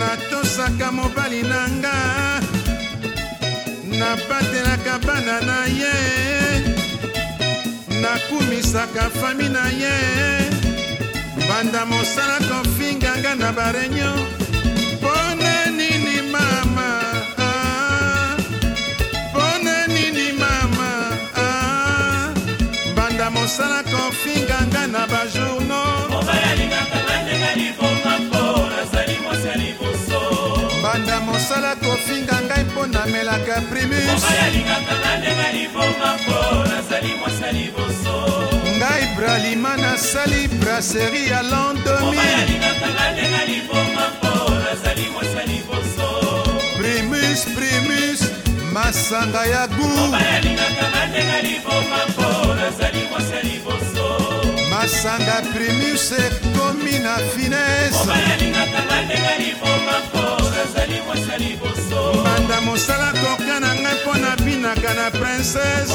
natosaka mobali na nga nabatelaka bana na ye nakumisaka fami na ye banda mosala kofinganga na bareunion bayalingaka na ndenge liboma mpo nazali mwasa liboso ngai bralima nasali braseri ya lan 2000bayalingaka na ndenge liboma mpo nazali mwasa liboso primus primus masanga ya gubayalingaka na ndenge liboma mpo nazali mwasa liboso masanga primus ekomi na finese obayalingaka na ndenge liboma mpo banda mosala koka na ngai mpo na binaka na princese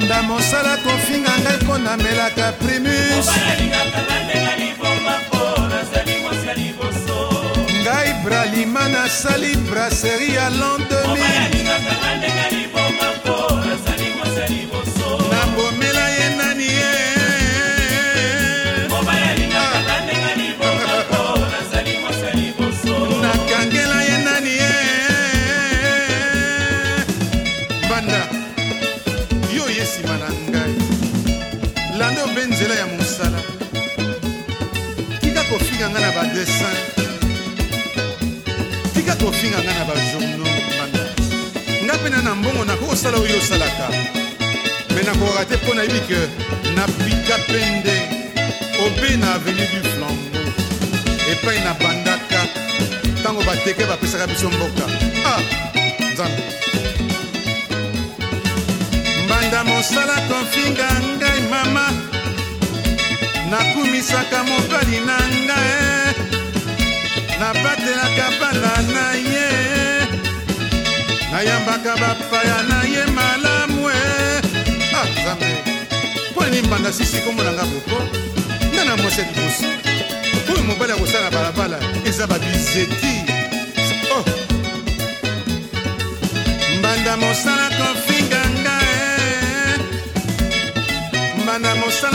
banda mosala kofinga ngai mpo namelaka primus ngai bralima nasali braseri ya l'an 2000 nga na badessin tika kofinga nga na bajournau mana nga mpe na na mbongo nakoki kosala oyo osalaka me nakokaka te mpo nayebi ke napika pende obe na avenu du flambeau epai na bandaka ntango bateke bapesaka biso mboka ah nzambe mbanda mosala kofinga ngai mama nakumisaka mobali na ngai nabatelaka bana na ye nayambaka bapaya na ye malamu e ah nzambe mpo nini mbanda sisi komonanga boko nda na mwasi ya liboso oyo mobali ya kosala balabala eza babizeti oh. mbanda mosala kofinga ngai mbanda mosala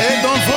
et Juan!